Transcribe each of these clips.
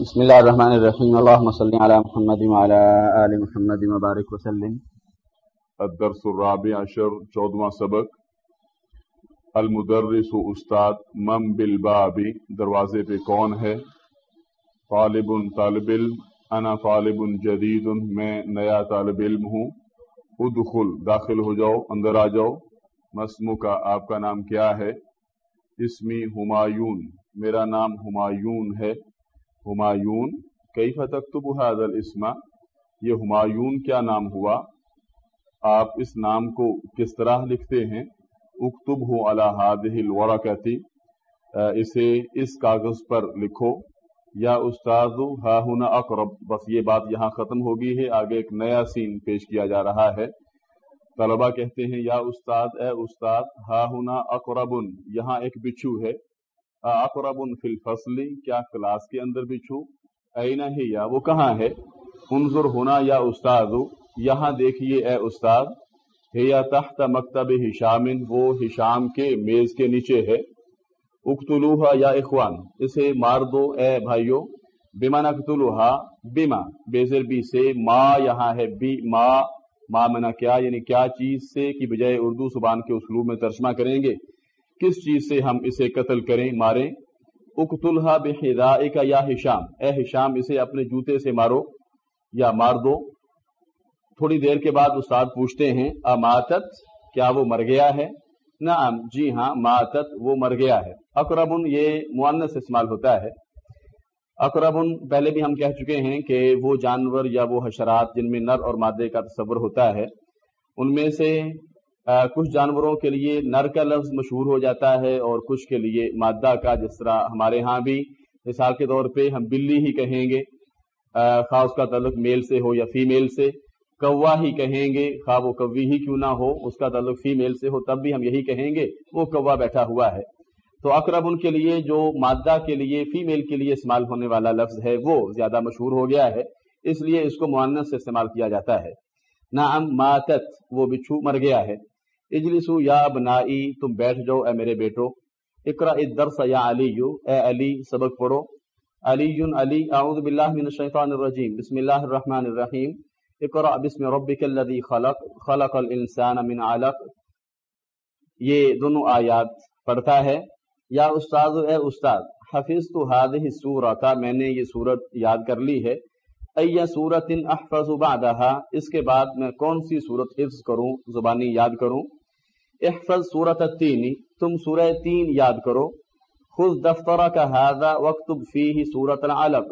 بسم اللہ الرحمن الرحیم۔ اللہم صلی علی محمد وعلی آل محمد مبارک وسلم۔ الدرس الرابع عشر، چودواں سبق۔ المدرس و استاد مم بالبابی دروازے پہ کون ہے؟ طالب طالب علم، انا طالب جدید، میں نیا طالب علم ہوں۔ ادخل، داخل ہو جاؤ، اندر آ جاؤ۔ مسمو کا آپ کا نام کیا ہے؟ اسمی ہمایون۔ میرا نام ہمایون ہے۔ ہمایون کئی فتب حاضر الاسما یہ ہمایون کیا نام ہوا؟ آپ اس نام کو کس طرح لکھتے ہیں؟ اکتب ہو اللہ الورقتی اسے اس کاغذ پر لکھو۔ یا استاد ہا ہنا اقرب۔ بس یہ بات یہاں ختم ہوگی ہے۔ آگے ایک نیا سین پیش کیا جا رہا ہے۔ طلبہ کہتے ہیں، یا استاد اے استاد ہا ہنا اقربن یہاں ایک بچھو ہے۔ اقرب فی الفصل، کیا کلاس کے اندر بچھو اینا ہی یا؟ وہ کہاں ہے؟ انظر ہونا یا استاد، یہاں دیکھیے اے استاد ہے یا تحت مکتب ہشام وہ ہشام کے میز کے نیچے ہے۔ اقتلوہا یا اخوان، اسے مار دو اے بھائیو۔ بما نقتلوہا بما بیزر بی سے، ما یہاں ہے، بی، ما ما منا کیا یعنی کیا چیز سے، کی بجائے اردو زبان کے اسلوب میں ترجمہ کریں گے۔ کس چیز سے ہم اسے قتل کریں، ماریں؟ اقتلها بحذائک یا ہشام۔ اے ہشام، اسے اپنے جوتے سے مارو یا مار دو۔ تھوڑی دیر کے بعد استاد پوچھتے ہیں اماتت کیا وہ مر گیا ہے؟ نعم جی ہاں ماتت، وہ مر گیا ہے۔ اقربن یہ معنس استعمال ہوتا ہے۔ اقربن پہلے بھی ہم کہہ چکے ہیں کہ وہ جانور یا وہ حشرات جن میں نر اور مادے کا تصور ہوتا ہے، ان میں سے کچھ جانوروں کے لیے نر کا لفظ مشہور ہو جاتا ہے اور کچھ کے لیے مادہ کا جس طرح ہمارے ہاں بھی مثال کے طور پہ ہم بلی ہی کہیں گے خواہ اس کا تعلق میل سے ہو یا فیمیل سے، کوا ہی کہیں گے، خواہ وہ کوی ہی کیوں نہ ہو، اس کا تعلق فیمیل سے ہو، تب بھی ہم یہی کہیں گے، وہ کوا بیٹھا ہوا ہے۔ تو اقرب ان کے لیے جو مادہ کے لیے فیمیل کے لیے استعمال ہونے والا لفظ ہے، وہ زیادہ مشہور ہو گیا ہے، اس لیے اس کو معنس سے استعمال کیا جاتا ہے۔ نعم ماتت، وہ بچھو مر گیا ہے۔ اجلسو یا بنائی تم بیٹھ جاؤ، اے میرے بیٹو۔ اقرا الدرس یا علی، اے علی، سبق پڑھو۔ علی علی، اعوذ باللہ من الشیطان الرجیم، بسم اللہ الرحمن الرحیم۔ اقرا بسم ربک الذی خلق خلق الانسان من علق۔ یہ دونوں آیات پڑھتا ہے۔ یا استاد، اے استاد حفظ تو هذه السورہ میں نے یہ صورت یاد کر لی ہے۔ ای صورت احفظ بعدها اس کے بعد میں کون سی صورت حفظ کروں، زبانی یاد کروں؟ احفظ صورت التین. تم سورہ تین یاد کرو. خود دفترہ کا حاضہ وقتب فی صورت العلق.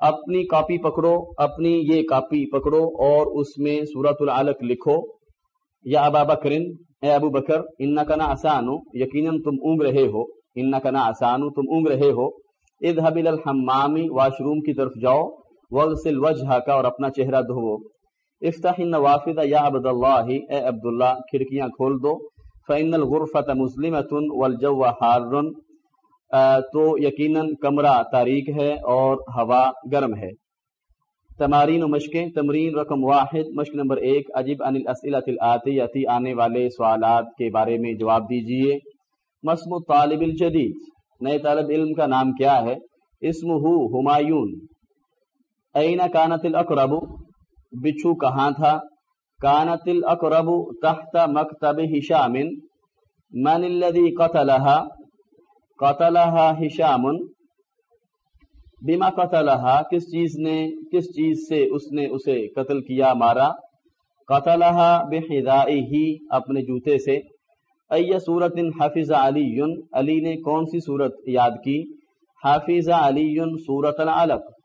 اپنی کاپی پکڑو، اپنی یہ کاپی پکڑو اور اس میں صورت العلق لکھو. یا ابا بکرن اے ابو بکر ان کا نا آسانو یقیناً تم اونگ رہے ہو. ان کا نا آسانو تم اونگ رہے ہو. اذهب الى الحمام، واش روم کی طرف جاؤ. وغسل وجهك کا اور اپنا چہرہ دھو افتح النوافذ یا عبد اللہ اے عبداللہ، کھڑکیاں کھول دو، فإن الغرفة مسلمة والجو حار تو یقیناً کمرہ تاریک ہے اور ہوا گرم ہے۔ تمارین و مشقیں، تمرین رقم واحد، مشق نمبر ایک، عجیب ان الاسئلۃ الاتیتی آنے والے سوالات کے بارے میں جواب دیجیے۔ مسم طالب الجدید، نئے طالب علم کا نام کیا ہے؟ اسم ہو ہمایون۔ این کانت الاقرب؟ بچھو کہاں تھا؟ کانت الاقرب تحت مکتب ہشام، من الذي قتلها؟ قتلها ہشام. بما قتلها؟ کس چیز نے، کس چیز سے اس نے اسے قتل کیا، مارا؟ قتلها بحذائه، اپنے جوتے سے. ای صورت حافظ علی علی نے کون سی صورت یاد کی؟ حافظ علی صورت العلق.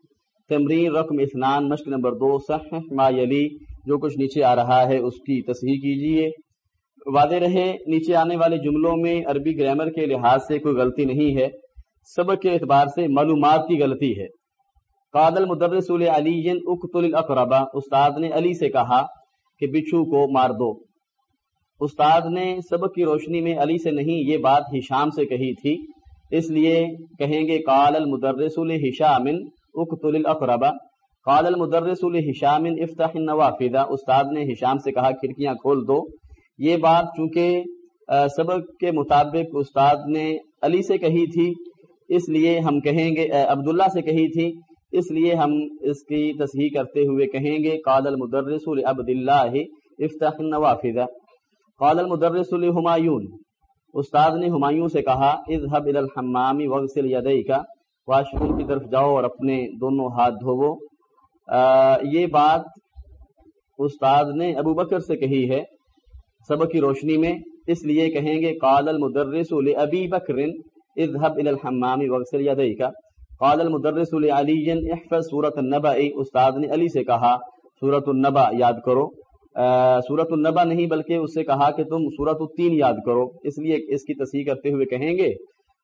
تمرین رقم اثنان، مشق نمبر دو، صحیح ما یلی، جو کچھ نیچے آ رہا ہے اس کی تصحیح کیجیے۔ واضح رہے، نیچے آنے والے جملوں میں عربی گرامر کے لحاظ سے کوئی غلطی نہیں ہے، سبق کے اعتبار سے معلومات کی غلطی ہے۔ قادل مدرس علی اقتل الاقربا استاد نے علی سے کہا کہ بچھو کو مار دو۔ استاد نے سبق کی روشنی میں علی سے نہیں، یہ بات ہشام سے کہی تھی، اس لیے کہیں گے قال المدرس ہشام اقتل الاقربا قال المدرس لهشام، افتح النوافذ۔ استاد نے ہشام سے کہا، کھڑکیاں کھول دو۔ یہ بات چونکہ سبق کے مطابق استاد نے علی سے کہی تھی، اس لیے ہم کہیں گے عبداللہ سے کہی تھی۔ اس لیے ہم اس کی تصحیح کرتے ہوئے کہیں گے، قال المدرس عبد اللہ افتح النوافذ۔ قال المدرس لہمایون۔ استاد نے ہمایوں سے کہا، اذهب الى الحمام واغسل يديك واش روم کی طرف جاؤ اور اپنے دونوں ہاتھ دھوو۔ یہ بات استاد نے ابو بکر سے کہی ہے سبق کی روشنی میں۔ اس لیے کہیں گے، قال المدرس لابی بکر، اذهب الى الحمام واغسل يديك۔ قال المدرس لعلی، احفظ سورۃ النبا استاد نے علی سے کہا سورۃ النبا یاد کرو۔ سورت النبا نہیں، بلکہ اس سے کہا کہ تم سورت التین یاد کرو۔ اس لیے اس کی تصحیح کرتے ہوئے کہیں گے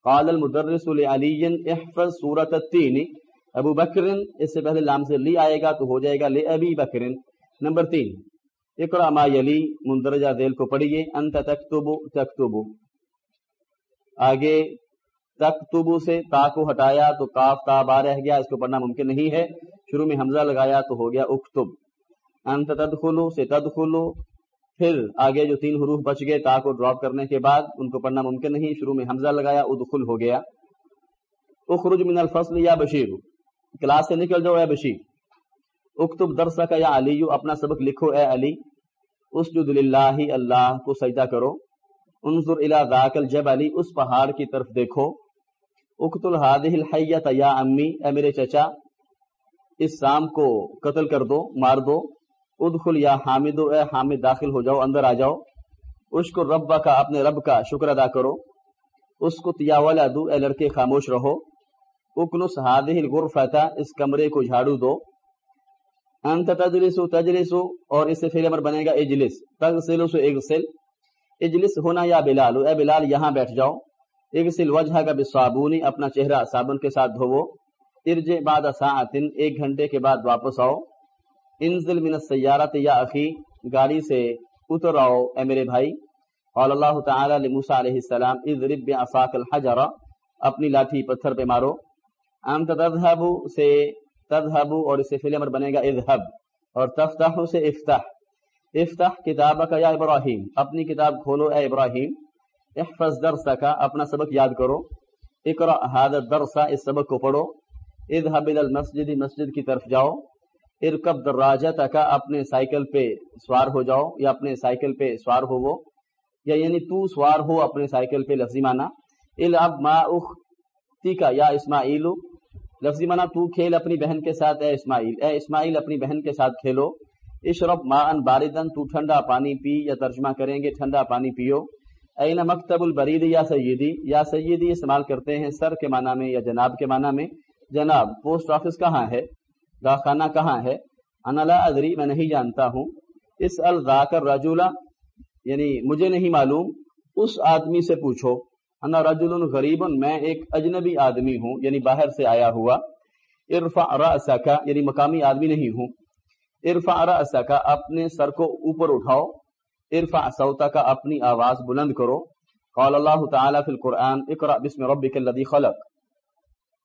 قال المدرس علی احفظ سورت التین۔ ابو بکرن اس سے پہلے لام سے لی آئے گا تو ہو جائے گا لے ابی بکرن نمبر تین۔ اقرا ما یلی، مندرجہ ذیل کو پڑھیے۔ انت تکتبو تکتبو۔ آگے، تکتبو سے تا کو ہٹایا تو کاف تا با رہ گیا، اس کو پڑھنا ممکن نہیں ہے۔ شروع میں حمزہ لگایا تو ہو گیا اکتب۔ انت تدخلو سے تدخلو۔ پھر آگے جو تین حروف بچ گئے تا کو ڈراپ کرنے کے بعد ان کو پڑھنا ممکن نہیں، شروع میں حمزہ لگایا، ادخل ہو گیا۔ اخرج من الفصل یا بشیر، کلاس سے نکل جاؤ اے بشیر۔ اکتب درس کا یا علی، اپنا سبق لکھو اے علی۔ اسجد للہ، اللہ کو سجدہ کرو۔ انظر الى ذاک الجبل، اس پہاڑ کی طرف دیکھو۔ اقتل هذه الحیت یا امی، اے میرے چچا، اس سام کو قتل کر دو، مار دو۔ ادخل یا حامد اے حامد داخل ہو جاؤ، اندر آ جاؤ۔ اس کو رب کا اپنے رب کا شکر ادا کرو۔ اس کو تیا والا دو، اے لڑکے خاموش رہو۔ اکنس ہادہ الغرفتا اس کمرے کو جھاڑو دو۔ انت تجلسو تجلسو، اور اس سے فعل امر بنے گا اجلس۔ تغسلسو اغسل۔ اجلس ہونا یا بلال؟ اے بلال، یہاں بیٹھ جاؤ۔ اغسل وجہ کا بالصابونی اپنا چہرہ صابن کے ساتھ دھوو۔ ارج بعد ساعت ایک گھنٹے کے بعد واپس آؤ۔ انزل من السیارت یا اخی، گاڑی سے اتر آؤ اے میرے بھائی۔ قال اللہ تعالی لموسی علیہ السلام، اضرب بعصاك الحجر، اپنی لاٹھی پتھر پہ مارو۔ انت تذهب سے تذهب اور اس سے فعل امر بنے گا اذهب۔ اور تفتح سے افتح۔ افتح کتابک یا ابراہیم، اپنی کتاب کھولو اے ابراہیم۔ احفظ درسک، اپنا سبق یاد کرو۔ اقرا هذا الدرس، اس سبق کو پڑھو۔ اذهب الى المسجد، مسجد کی طرف جاؤ۔ ارکب دراجہ تکا اپنے سائیکل پہ سوار ہو جاؤ یا اپنے سائیکل پہ سوار ہو وہ، یا یعنی تو سوار ہو اپنے سائیکل پہ، لفظی مانا الاب ما اختی کا یا اسماعیل، لفظی مانا تو کھیل اپنی بہن کے ساتھ، اے اسماعیل اے اسماعیل اپنی بہن کے ساتھ کھیلو، اشرب ما ان باردن، تو ٹھنڈا پانی پی یا ترجمہ کریں گے، ٹھنڈا پانی پیو این مکتب البرید یا سیدی یا سیدی استعمال کرتے ہیں سر کے معنی میں یا جناب کے معنی میں، جناب، پوسٹ آفس کہاں ہے؟ داخانہ کہاں ہے؟ انلا ادری، میں نہیں جانتا ہوں۔ اس الذاکر رجولا یعنی مجھے نہیں معلوم، اس آدمی سے پوچھو۔ انا رجل غریب میں ایک اجنبی آدمی ہوں یعنی باہر سے آیا ہوا۔ ارفع رأسک یعنی مقامی آدمی نہیں ہوں۔ ارفع رأسک، اپنے سر کو اوپر اٹھاؤ۔ ارفع صوتک، اپنی آواز بلند کرو۔ قال اللہ تعالی فی القرآن، اقرأ بسم ربک الذی خلق۔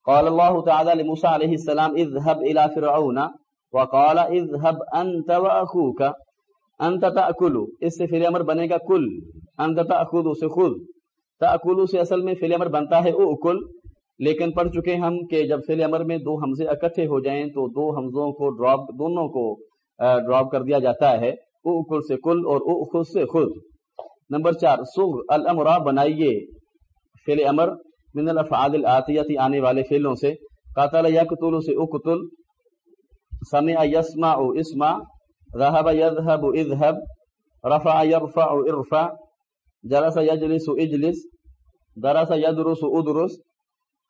قال الله تعالى لموسى عليه السلام، اذهب الى فرعون وقال، اذهب انت واخوك انت تاكل اس سے فعل امر بنے گا کل، انت تاخذ سے خود تاکل سے اصل میں فعل امر بنتا ہے اوکل لیکن پڑھ چکے ہم کہ جب فعل امر میں دو حمزے اکٹھے ہو جائیں تو دو حمزوں کو ڈراپ دونوں کو ڈراپ کر دیا جاتا ہے او اوکل سے کل اور او خود سے خود نمبر چار سغ الامر، بنائیے فعل امر۔ من الافعال الاتیتی آنے والے فعلوں سے۔ قاتل یقتل سے اقتل۔ سمع یسمع اسمع۔ ذهب يذهب اذهب رفع يرفع ارفع۔ جلس يجلس اجلس۔ درس يدرس ادرس۔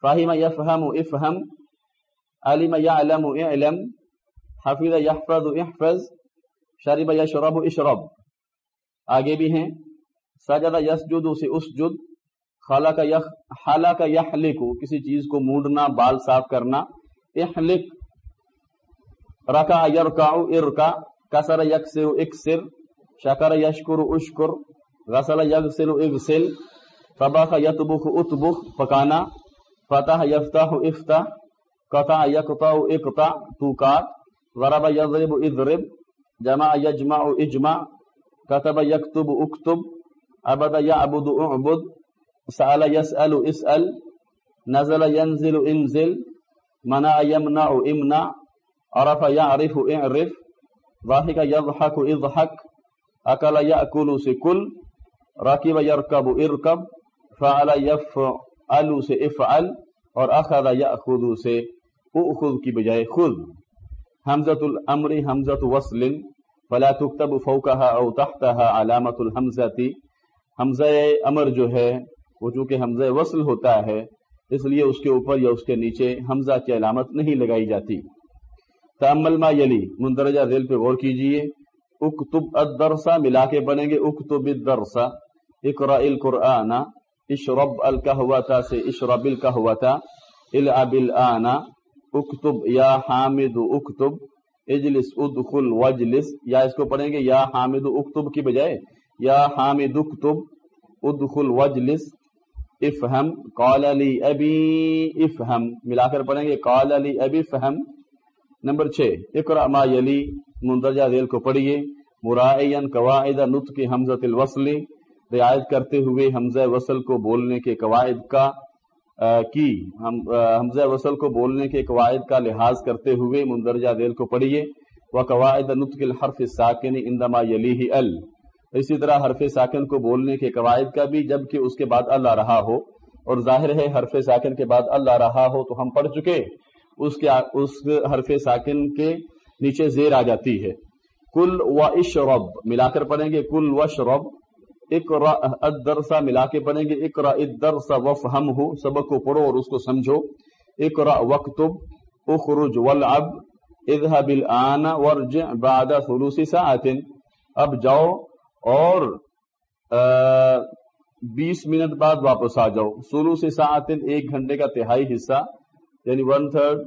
فهم يفهم افهم علم يعلم اعلم۔ حفظ يحفظ احفظ۔ شرب يشرب اشرب۔ آگے بھی ہیں۔ سجد يسجد سے اسجد۔ خالہ کا یخ خالہ کا یخلق کسی چیز کو مونڈنا، بال صاف کرنا، احلق رکا یرکا ارکا کسر یکسر اکسر، شکر یشکر اشکر، غسل یغسل اغسل طبخ یطبخ اتبخ پکانا، فتح یفتح افتح قطع یقطع اقطع تو ضرب یضرب اضرب، جمع یجمع اجمع، کتب یکتب اکتب، عبد یعبد اعبد سأل يسأل اسأل، نزل ينزل انزل، منع يمنع امنع، عرف يعرف اعرف، ضحك يضحك اضحك اكل ياكل سے کل يركب اركب، فعل يفعل سے افعل اور اخذ ياخذ سے اخذ کی بجائے خذ. حمزۃ الامر حمزۃ وصل، فلا تكتب فوقها او تحتها علامۃ الحمزہ حمزہ امر جو ہے وہ چونکہ حمزہ وصل ہوتا ہے، اس لیے اس کے اوپر یا اس کے نیچے حمزہ کی علامت نہیں لگائی جاتی۔ تمل ما یلی، مندرجہ ذیل پہ غور کیجیے۔ اکتب الدرسا ملا کے بنیں گے۔ اکتب الدرسا اقرا القرآن، اشرب القہوتا سے اشرب القہوتا العب الان اکتب یا حامد، اکتب۔ اجلس، ادخل وجلس یا اس کو پڑھیں گے یا حامد، اکتب کی بجائے۔ یا حامد، اکتب۔ ادخل وجلس افہم، قال علی ابی، افہم، ملا کر پڑھیں گے، قال علی ابی فہم نمبر چھ اقرا ما یلی، مندرجہ ذیل کو پڑھیے۔ مرائین قواعد نطق حمزۃ الوصل، رعایت کرتے ہوئے حمزہ وصل کو بولنے کے قواعد کا کی۔ ہم حمزہ وصل کو بولنے کے قواعد کا لحاظ کرتے ہوئے مندرجہ ذیل کو پڑھیے۔ وہ قواعد نطق الحرف الساکن اندما یلیہ ال۔ اسی طرح حرف ساکن کو بولنے کے قواعد کا بھی، جبکہ اس کے بعد اللہ رہا ہو۔ اور ظاہر ہے، حرف ساکن کے بعد اللہ رہا ہو تو ہم پڑھ چکے۔ اس کے، اس حرف ساکن کے نیچے زیر آ جاتی ہے۔ کل و اشرب ملا کر پڑھیں گے۔ کل و شرب اقرا الدرسا ملا کے پڑھیں گے۔ اقرا الدرس وفہم ہو سبق کو پڑھو اور اس کو سمجھو۔ اقرا وقتب اخرج والعب، اذهب الان وارجع بعد ثلث ساعت۔ اب جاؤ اور بیس منٹ بعد واپس آ جاؤ۔ سولو سے سات ایک گھنٹے کا تہائی حصہ یعنی ون تھرڈ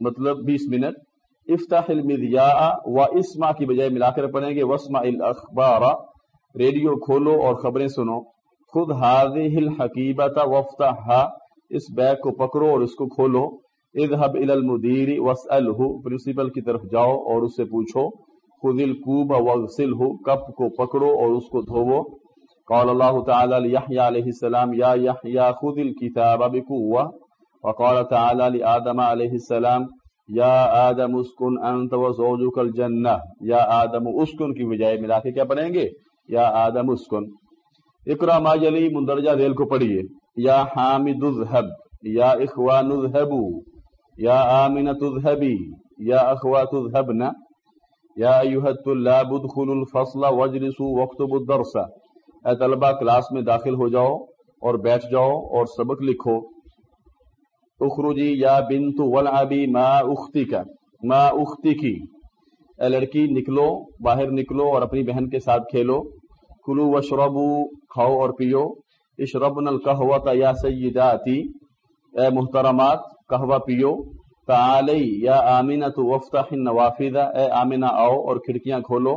مطلب بیس منٹ۔ افتاح المدیا و اسما کی بجائے ملا کر پڑھیں گے۔ وسما الاخبار، ریڈیو کھولو اور خبریں سنو۔ خود حاضح الحقیبت وفتح اس بیگ کو پکڑو اور اس کو کھولو۔ اذهب الى المدیر، واسألہ۔ پرنسپل کی طرف جاؤ اور اس سے پوچھو۔ خود الکوب وغسل ہو کپ کو پکڑو اور اس کو دھوو۔ قال اللہ تعالی لیحیٰ علیہ السلام، یا یحیٰ خود الكتاب بقوة۔ وقال تعالی لآدم علیہ السلام، یا آدم اسکن انت وزوجک الجنہ۔ یا آدم، اسکن کی بجائے ملا کے کیا پڑھیں گے؟ یا آدم اسکن۔ اقرا ما جلی مندرجہ ریل کو پڑھیے۔ یا حامد اذهب، یا اخوان اذهبو یا آمنت اذهبی۔ یا اخوات اذهبنا یا ایوہ الطلاب ادخلوا الفصل واجلسوا واکتبوا الدرس۔ اے طلبہ کلاس میں داخل ہو جاؤ اور بیٹھ جاؤ اور سبق لکھو۔ اخرجی یا بنت والعبی ما اختی ما اختی اے لڑکی، نکلو، باہر نکلو اور اپنی بہن کے ساتھ کھیلو۔ کلو وشربو کھاؤ اور پیو۔ اشربن القہوت یا سیداتی۔ اے محترمات، قہوہ پیو۔ تعالی یا آمینہ تو وفتح النوافذ، اے آمینہ آؤ اور کھڑکیاں کھولو۔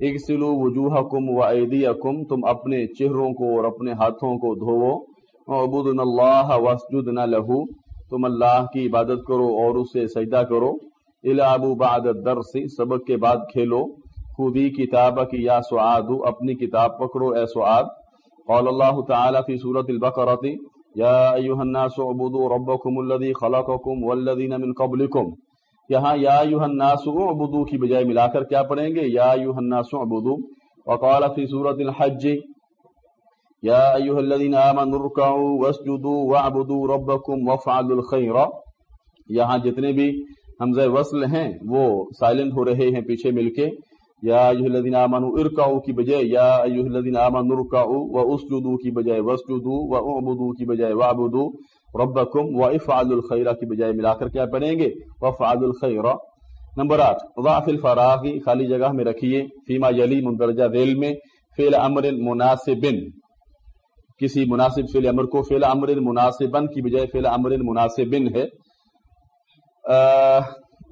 اغسلوا وجوہکم و ایدیکم، تم اپنے چہروں کو اور اپنے ہاتھوں کو دھوو۔ عبدنا اللہ واسجدنا لہو تم اللہ کی عبادت کرو اور اسے سجدہ کرو۔ العبوا بعد الدرس، سبق کے بعد کھیلو۔ خودی کتاب کی یا سعاد، اپنی کتاب پکڑو، اے سعاد۔ قال اللہ تعالی فی سورۃ البقرہ یا ایوہ الناس عبدو ربکم الذی خلقکم والذین من قبلکم یہاں یا ایوہ الناس عبدو کی بجائے ملا کر کیا پڑھیں گے؟ یا ایوہ الناس عبدو وقال فی سورة الحج، یا ایوہ الذین آمنوا رکعوا واسجدوا وعبدوا ربکم وفعلوا الخیر یہاں جتنے بھی حمزہ وصل ہیں، وہ سائلنٹ ہو رہے ہیں پیچھے مل کے. یا ایوہ الذین آمنوا ارکعوا کی بجائے، یا ایوہ الذین آمنوا رکعوا واسجدوا کی بجائے، واسجدوا واعبدوا کی بجائے، واعبدوا ربکم و وافعلوا الخیر کی بجائے ملا کر کیا پڑھیں گے؟ وافعلوا الخیر۔ نمبر 8 ضعف الفراغ، خالی جگہ میں رکھیے، فیما یلی مندرجہ ذیل میں، فعل امر مناسب، کسی مناسب فعل امر کو فعل امر مناسبن کی بجائے، فعل امر مناسب ہے۔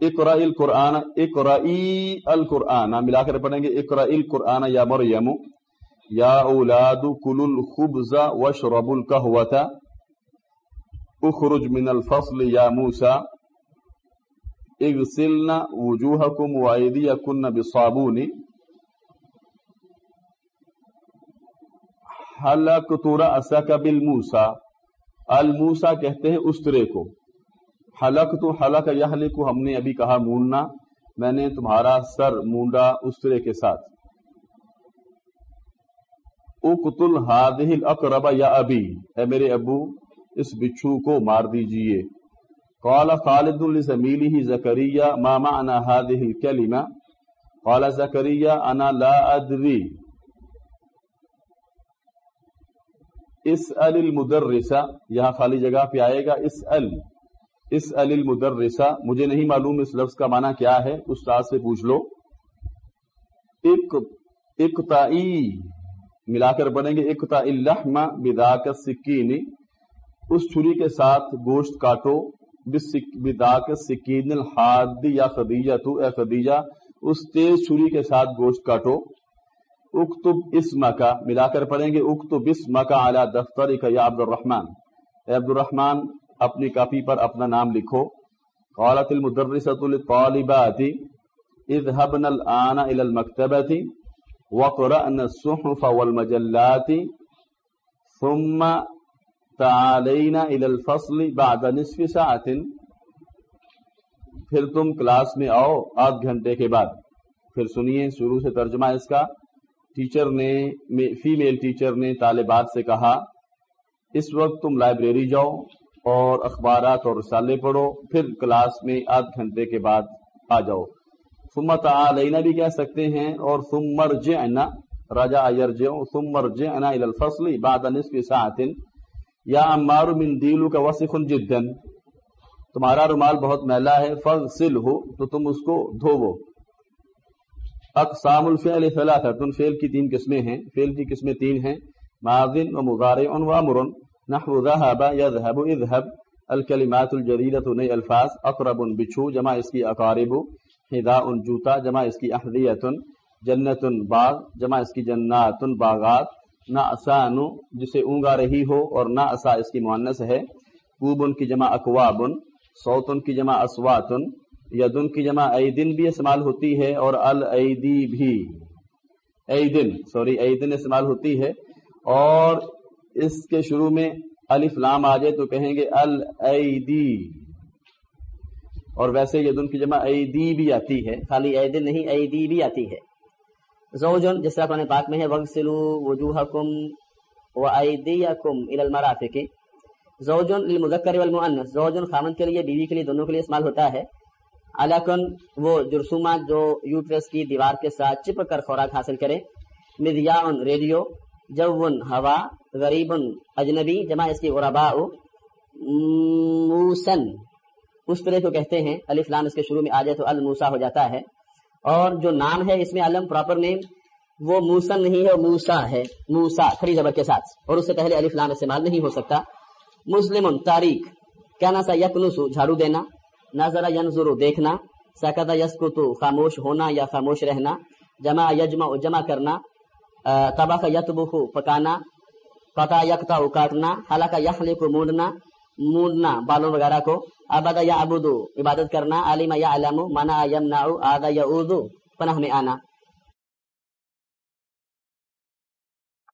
اقرا القرآن اقرائی القرآن. ملا کر پڑھیں گے اقرا القرآن یا مریم. یا اولاد کل الخبز واشرب القهوة. اخرج من الفصل یا موسى اغسلن وجوهكم وايديكن بالصابون حلقت رأسك بالموسى الموسا کہتے ہیں استرے کو. حلق تو حلق یہ کو ہم نے ابھی کہا مونڈنا، میں نے تمہارا سر مونڈا استرے کے ساتھ۔ اقتل هذه الاقرب یا ابی، اے میرے ابو، اس بچھو کو مار دیجیے۔ قال خالد لزمیله زکریا، ما معنى هذه الكلمه قال زکریا، انا لا ادری۔ اسأل المدرسہ، یہاں خالی جگہ پہ آئے گا، اسأل۔ اسأل المدرسہ مجھے نہیں معلوم اس لفظ کا معنی کیا ہے استاد سے پوچھ لو۔ اک اقتائی ملا کر بنیں گے اقتا اللحم بداک السکین۔ اس چھری کے ساتھ گوشت کاٹو بداک السکین الحاد یا خدیجہ تو، اے خدیجہ، اس تیز چھری کے ساتھ گوشت کاٹو۔ اکتب اسم کا ملا کر پڑھیں گے، اکتب اسم کا اعلیٰ دفتر یا عبد الرحمن اے عبد الرحمن اپنی کاپی پر اپنا نام لکھو۔ قالت المدرسة للطالبات اذهبن الآن الى المكتبة وقرأن الصحف والمجلات، ثم تعالينا الى الفصل بعد نصف ساعة۔ پھر تم کلاس میں آؤ آدھ گھنٹے کے بعد۔ پھر سنیے شروع سے ترجمہ اس کا۔ ٹیچر نے فیمیل ٹیچر نے طالبات سے کہا، اس وقت تم لائبریری جاؤ۔ اور اخبارات اور رسالے پڑھو، پھر کلاس میں آدھ گھنٹے کے بعد آ جاؤ۔ سمت علینا بھی کہہ سکتے ہیں، اور سمر جنا راجا سمر جنا الفصل بعد نصف ساعت یا عمار من دیلو کا وسخ جدا۔ تمہارا رومال بہت میلا ہے فغسل ہو تو تم اس کو دھوو۔ اقسام الفعل ثلاثه فعل کی تین قسمیں ہیں۔ فعل کی قسمیں تین ہیں ماضن و مضارع و امر۔ نحو ذهب يذهب اذهب. الكلمات الجديده نئی الفاظ، اقرب بچھو، جمع اس کی اقارب، حذاء، جوتا، جمع اس کی احذیۃ جنت، باغ، جمع اس کی جنات، باغات نعسان جسے اونگا رہی ہو، اور نعسا اس کی مؤنث ہے. کوب کی جمع اکواب صوت کی جمع اسوات یدن کی جمع ایدن بھی استعمال ہوتی ہے، اور العیدی بھی. ایدن سوری ایدن استعمال ہوتی ہے، اور اس کے شروع میں الف لام آ جائے تو کہیں گے العیدی اور ویسے یدن کی جمع ایدی بھی آتی ہے۔ خالی ایدن نہیں، ایدی بھی آتی ہے۔ زوجن، جس طرح قرآن پاک میں ہے وغسلو وجوہکم و ایدیکم الی المرافق۔ زوجن للمذکر والمؤنث۔ زوجن خامن کے لیے، بیوی کے لیے، دونوں کے لیے استعمال ہوتا ہے۔ علاقن، وہ جرسومات جو یوٹرس کی دیوار کے ساتھ چپک کر خوراک حاصل کرے۔ مدیاؤن ریڈیو۔ جون ہوا غریب اجنبی جمع اس کی غربا موسن۔ اس طرح کو کہتے ہیں۔ علی فلام اس کے شروع میں آ جائے تو الموسا ہو جاتا ہے۔ اور جو نام ہے اس میں علم پراپر نیم وہ موسن نہیں ہے موسا ہے۔ موسا، کھڑی زبر کے ساتھ۔ اور اس سے پہلے علی فلام استعمال نہیں ہو سکتا۔ مسلم تاریخ۔ کہنا سا یکنسو جھاڑو دینا۔ نظر ینظر، دیکھنا۔ سکتا یسکتو خاموش ہونا یا خاموش رہنا۔ جمع، یجمع، جمع کرنا۔ طبق یتبخ پکانا پتا یکتا کاٹنا حلقہ یخلق مونڈنا مونڈنا بالوں وغیرہ کو ابدا یا ابودو عبادت کرنا علم یا علم منا یمنا آدا یا اردو پناہ میں آنا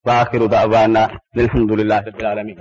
وآخر دعوانا الحمد للہ رب العالمین